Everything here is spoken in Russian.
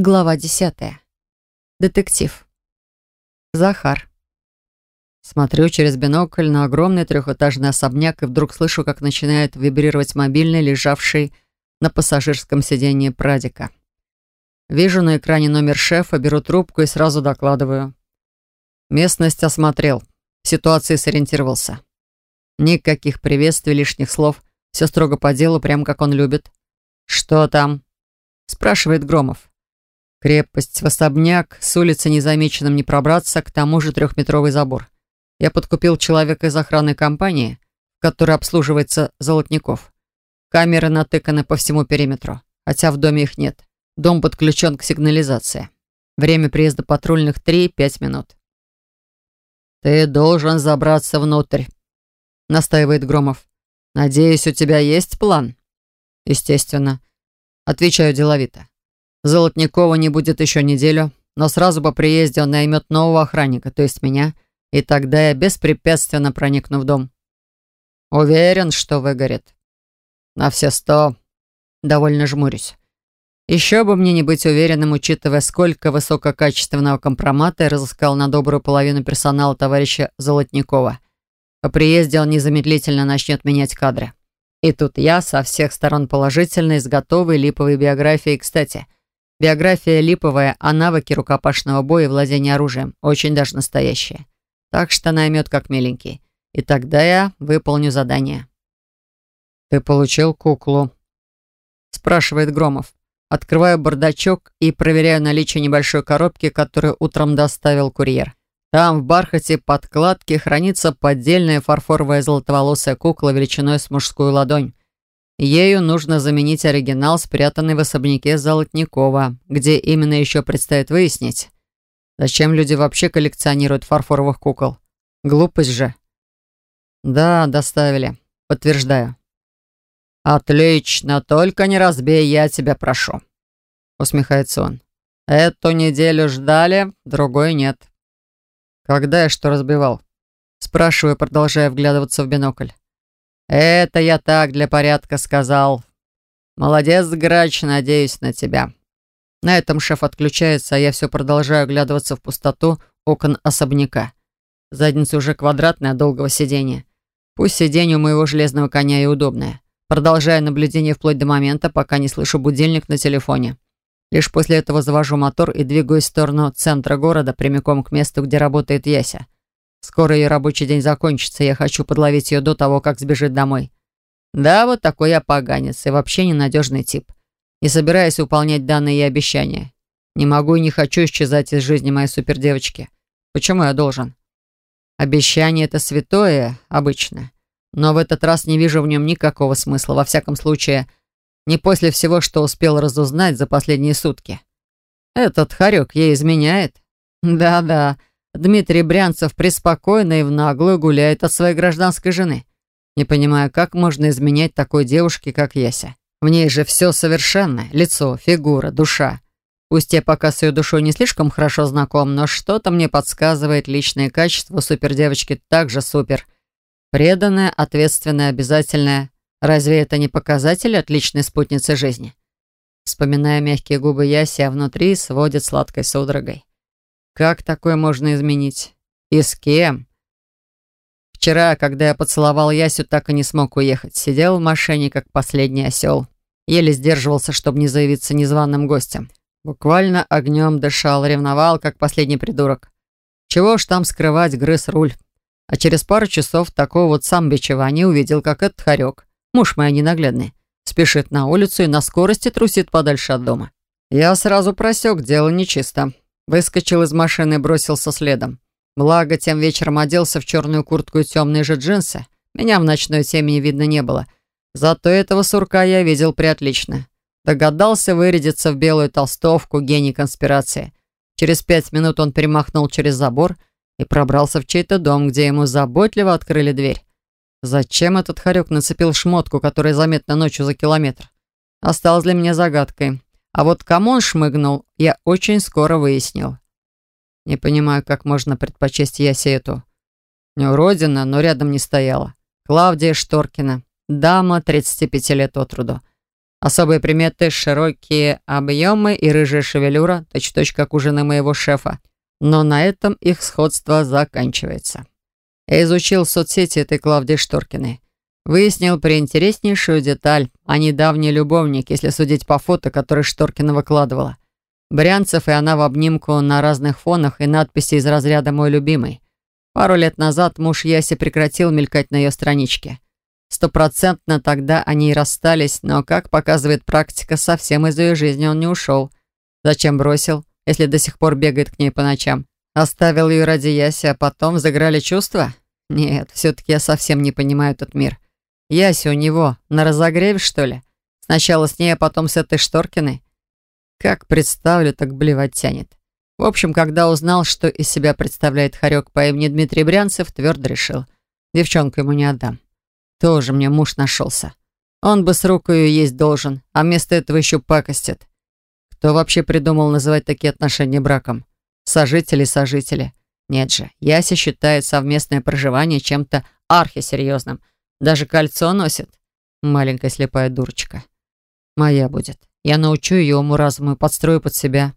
Глава десятая. Детектив. Захар. Смотрю через бинокль на огромный трехэтажный особняк и вдруг слышу, как начинает вибрировать мобильный, лежавший на пассажирском сиденье Прадика. Вижу на экране номер шефа, беру трубку и сразу докладываю. Местность осмотрел, в ситуации сориентировался. Никаких приветствий, лишних слов, все строго по делу, прям как он любит. «Что там?» — спрашивает Громов. Крепость в особняк, с улицы незамеченным не пробраться, к тому же трехметровый забор. Я подкупил человека из охранной компании, который обслуживается Золотников. Камеры натыканы по всему периметру, хотя в доме их нет. Дом подключен к сигнализации. Время приезда патрульных 3-5 минут. «Ты должен забраться внутрь», — настаивает Громов. «Надеюсь, у тебя есть план?» «Естественно», — отвечаю деловито. Золотникова не будет еще неделю, но сразу по приезде он наймет нового охранника, то есть меня, и тогда я беспрепятственно проникну в дом. Уверен, что выгорит. На все сто. Довольно жмурюсь. Еще бы мне не быть уверенным, учитывая, сколько высококачественного компромата я разыскал на добрую половину персонала товарища Золотникова. По приезде он незамедлительно начнет менять кадры. И тут я со всех сторон положительно и с готовой липовой биографией, кстати – Биография липовая, а навыки рукопашного боя и владения оружием очень даже настоящие. Так что наймет как миленький. И тогда я выполню задание. «Ты получил куклу?» спрашивает Громов. Открываю бардачок и проверяю наличие небольшой коробки, которую утром доставил курьер. Там в бархате подкладки хранится поддельная фарфоровая золотоволосая кукла величиной с мужскую ладонь. Ею нужно заменить оригинал, спрятанный в особняке Золотникова, где именно еще предстоит выяснить. Зачем люди вообще коллекционируют фарфоровых кукол? Глупость же. Да, доставили. Подтверждаю. Отлично, только не разбей, я тебя прошу. Усмехается он. Эту неделю ждали, другой нет. Когда я что разбивал? Спрашиваю, продолжая вглядываться в бинокль. «Это я так для порядка сказал. Молодец, Грач, надеюсь на тебя». На этом шеф отключается, а я все продолжаю оглядываться в пустоту окон особняка. Задница уже квадратная от долгого сидения. Пусть сиденье у моего железного коня и удобное. Продолжаю наблюдение вплоть до момента, пока не слышу будильник на телефоне. Лишь после этого завожу мотор и двигаюсь в сторону центра города, прямиком к месту, где работает Яся. Скоро ее рабочий день закончится, я хочу подловить ее до того, как сбежит домой. Да, вот такой я поганец и вообще ненадежный тип. Не собираюсь выполнять данные ей обещания. Не могу и не хочу исчезать из жизни моей супердевочки. Почему я должен? Обещание — это святое, обычно. Но в этот раз не вижу в нем никакого смысла. Во всяком случае, не после всего, что успел разузнать за последние сутки. Этот хорек ей изменяет. Да-да, Дмитрий Брянцев преспокойно и в наглую гуляет от своей гражданской жены. Не понимаю, как можно изменять такой девушке, как Яся. В ней же все совершенно. Лицо, фигура, душа. Пусть я пока с ее душой не слишком хорошо знаком, но что-то мне подсказывает личное качество супердевочки также супер. Преданная, ответственная, обязательная. Разве это не показатель отличной спутницы жизни? Вспоминая мягкие губы Яси, а внутри сводит сладкой судорогой. Как такое можно изменить? И с кем? Вчера, когда я поцеловал Ясю, так и не смог уехать. Сидел в машине, как последний осел. Еле сдерживался, чтобы не заявиться незваным гостем. Буквально огнем дышал, ревновал, как последний придурок. Чего ж там скрывать, грыз руль. А через пару часов такого вот сам бичевания увидел, как этот хорек, муж мой ненаглядный, спешит на улицу и на скорости трусит подальше от дома. Я сразу просек, дело нечисто. Выскочил из машины и бросился следом. Благо, тем вечером оделся в черную куртку и темные же джинсы. Меня в ночной темени видно не было. Зато этого сурка я видел приотлично. Догадался вырядиться в белую толстовку, гений конспирации. Через пять минут он перемахнул через забор и пробрался в чей-то дом, где ему заботливо открыли дверь. Зачем этот хорек нацепил шмотку, которая заметна ночью за километр? Осталось для меня загадкой. А вот кому он шмыгнул, я очень скоро выяснил. Не понимаю, как можно предпочесть Ясе эту. Не уродина, но рядом не стояла. Клавдия Шторкина, дама 35 лет от роду. Особые приметы — широкие объемы и рыжая шевелюра, точь-точь как у жены моего шефа. Но на этом их сходство заканчивается. Я изучил соцсети этой Клавдии Шторкиной. Выяснил приинтереснейшую деталь о недавний любовник, если судить по фото, которые Шторкина выкладывала. Брянцев и она в обнимку на разных фонах и надписи из разряда «Мой любимый». Пару лет назад муж Яси прекратил мелькать на ее страничке. Стопроцентно тогда они и расстались, но, как показывает практика, совсем из ее жизни он не ушел. Зачем бросил, если до сих пор бегает к ней по ночам? Оставил ее ради Яси, а потом заграли чувства? Нет, все-таки я совсем не понимаю этот мир. Яся у него на разогреве, что ли? Сначала с ней, а потом с этой Шторкиной? Как представлю, так блевать тянет. В общем, когда узнал, что из себя представляет хорек по имени Дмитрий Брянцев, твердо решил. Девчонку ему не отдам. Тоже мне муж нашелся. Он бы с рукою есть должен, а вместо этого еще пакостит. Кто вообще придумал называть такие отношения браком? Сожители-сожители. Нет же, Яся считает совместное проживание чем-то архисерьезным. Даже кольцо носит. Маленькая слепая дурочка. Моя будет. Я научу ее уму-разуму и подстрою под себя.